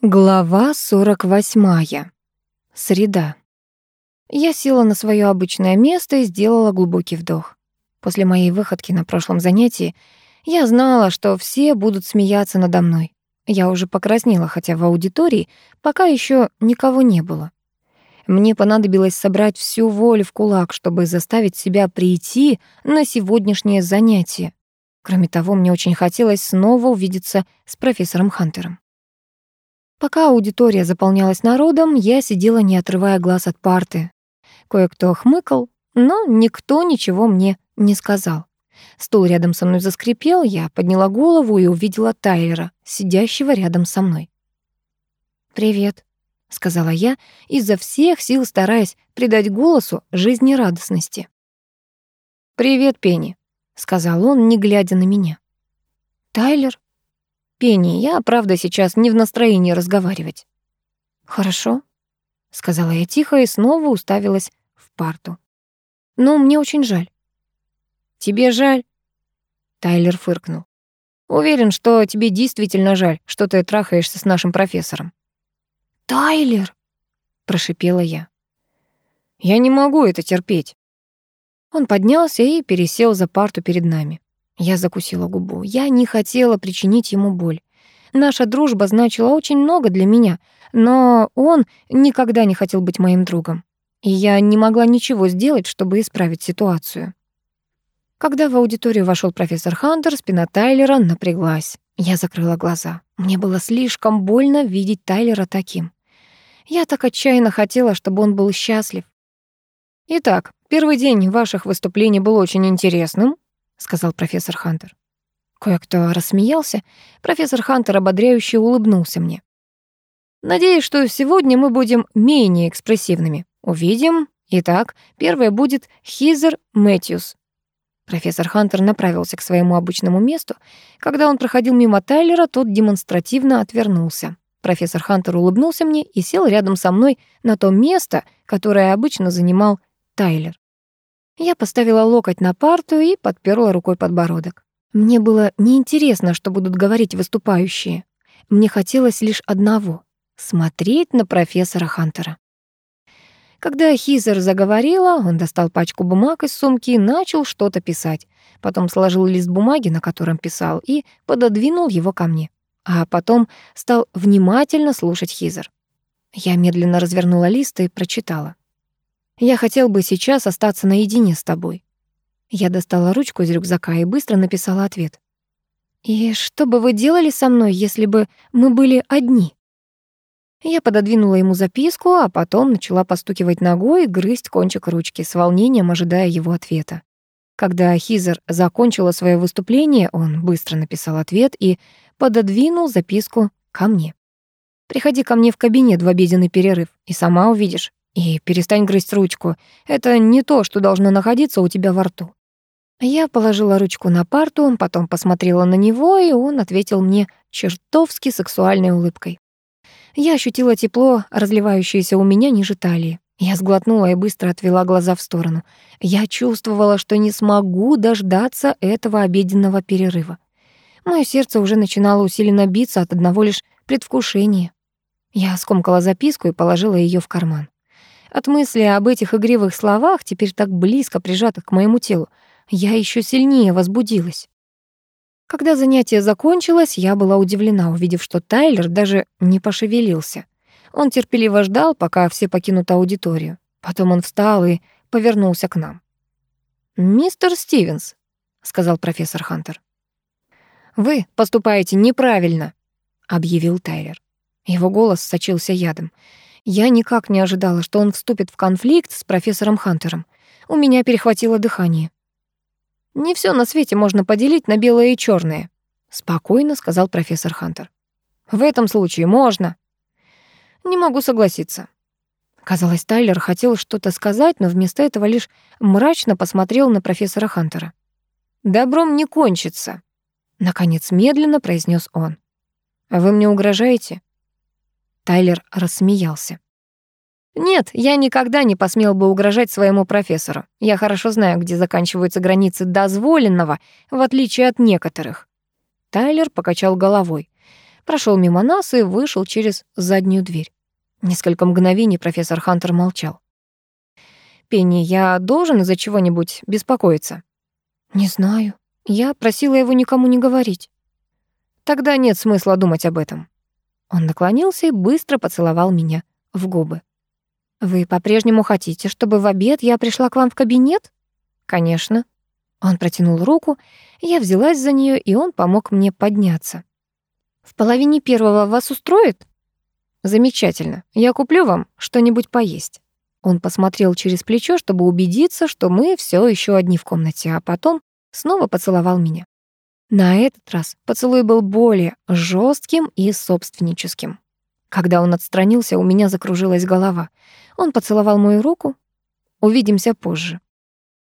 Глава 48. Среда. Я села на свое обычное место и сделала глубокий вдох. После моей выходки на прошлом занятии я знала, что все будут смеяться надо мной. Я уже покраснела, хотя в аудитории пока еще никого не было. Мне понадобилось собрать всю волю в кулак, чтобы заставить себя прийти на сегодняшнее занятие. Кроме того, мне очень хотелось снова увидеться с профессором Хантером. Пока аудитория заполнялась народом, я сидела, не отрывая глаз от парты. Кое-кто хмыкал, но никто ничего мне не сказал. Стул рядом со мной заскрипел, я подняла голову и увидела Тайлера, сидящего рядом со мной. «Привет», — сказала я, изо всех сил стараясь придать голосу жизнерадостности. «Привет, Пенни», — сказал он, не глядя на меня. «Тайлер?» «Пенни, я, правда, сейчас не в настроении разговаривать». «Хорошо», — сказала я тихо и снова уставилась в парту. «Но мне очень жаль». «Тебе жаль?» Тайлер фыркнул. «Уверен, что тебе действительно жаль, что ты трахаешься с нашим профессором». «Тайлер!» — прошипела я. «Я не могу это терпеть». Он поднялся и пересел за парту перед нами. Я закусила губу. Я не хотела причинить ему боль. Наша дружба значила очень много для меня, но он никогда не хотел быть моим другом. И я не могла ничего сделать, чтобы исправить ситуацию. Когда в аудиторию вошел профессор Хантер, спина Тайлера напряглась. Я закрыла глаза. Мне было слишком больно видеть Тайлера таким. Я так отчаянно хотела, чтобы он был счастлив. «Итак, первый день ваших выступлений был очень интересным», сказал профессор Хантер. Кое-кто рассмеялся. Профессор Хантер ободряюще улыбнулся мне. Надеюсь, что сегодня мы будем менее экспрессивными. Увидим. Итак, первое будет Хизер Мэтьюс. Профессор Хантер направился к своему обычному месту. Когда он проходил мимо Тайлера, тот демонстративно отвернулся. Профессор Хантер улыбнулся мне и сел рядом со мной на то место, которое обычно занимал Тайлер. Я поставила локоть на парту и подперла рукой подбородок. Мне было неинтересно, что будут говорить выступающие. Мне хотелось лишь одного — смотреть на профессора Хантера. Когда Хизер заговорила, он достал пачку бумаг из сумки и начал что-то писать. Потом сложил лист бумаги, на котором писал, и пододвинул его ко мне. А потом стал внимательно слушать Хизер. Я медленно развернула лист и прочитала. Я хотел бы сейчас остаться наедине с тобой. Я достала ручку из рюкзака и быстро написала ответ. И что бы вы делали со мной, если бы мы были одни? Я пододвинула ему записку, а потом начала постукивать ногой и грызть кончик ручки, с волнением ожидая его ответа. Когда Хизер закончила свое выступление, он быстро написал ответ и пододвинул записку ко мне. «Приходи ко мне в кабинет в обеденный перерыв, и сама увидишь, и перестань грызть ручку. Это не то, что должно находиться у тебя во рту. Я положила ручку на парту, потом посмотрела на него, и он ответил мне чертовски сексуальной улыбкой. Я ощутила тепло, разливающееся у меня ниже талии. Я сглотнула и быстро отвела глаза в сторону. Я чувствовала, что не смогу дождаться этого обеденного перерыва. Моё сердце уже начинало усиленно биться от одного лишь предвкушения. Я скомкала записку и положила её в карман. От мысли об этих игривых словах, теперь так близко прижатых к моему телу, я еще сильнее возбудилась. Когда занятие закончилось, я была удивлена, увидев, что Тайлер даже не пошевелился. Он терпеливо ждал, пока все покинут аудиторию. Потом он встал и повернулся к нам. «Мистер Стивенс», — сказал профессор Хантер. «Вы поступаете неправильно», — объявил Тайлер. Его голос сочился ядом. Я никак не ожидала, что он вступит в конфликт с профессором Хантером. У меня перехватило дыхание. «Не все на свете можно поделить на белое и черное», — спокойно сказал профессор Хантер. «В этом случае можно». «Не могу согласиться». Казалось, Тайлер хотел что-то сказать, но вместо этого лишь мрачно посмотрел на профессора Хантера. «Добром не кончится», — наконец медленно произнес он. «Вы мне угрожаете?» Тайлер рассмеялся. «Нет, я никогда не посмел бы угрожать своему профессору. Я хорошо знаю, где заканчиваются границы дозволенного, в отличие от некоторых». Тайлер покачал головой. прошел мимо нас и вышел через заднюю дверь. Несколько мгновений профессор Хантер молчал. «Пенни, я должен из-за чего-нибудь беспокоиться?» «Не знаю. Я просила его никому не говорить». «Тогда нет смысла думать об этом». Он наклонился и быстро поцеловал меня в губы. «Вы по-прежнему хотите, чтобы в обед я пришла к вам в кабинет?» «Конечно». Он протянул руку, я взялась за нее, и он помог мне подняться. «В половине первого вас устроит?» «Замечательно. Я куплю вам что-нибудь поесть». Он посмотрел через плечо, чтобы убедиться, что мы все еще одни в комнате, а потом снова поцеловал меня. На этот раз поцелуй был более жестким и собственническим. Когда он отстранился, у меня закружилась голова. Он поцеловал мою руку. «Увидимся позже».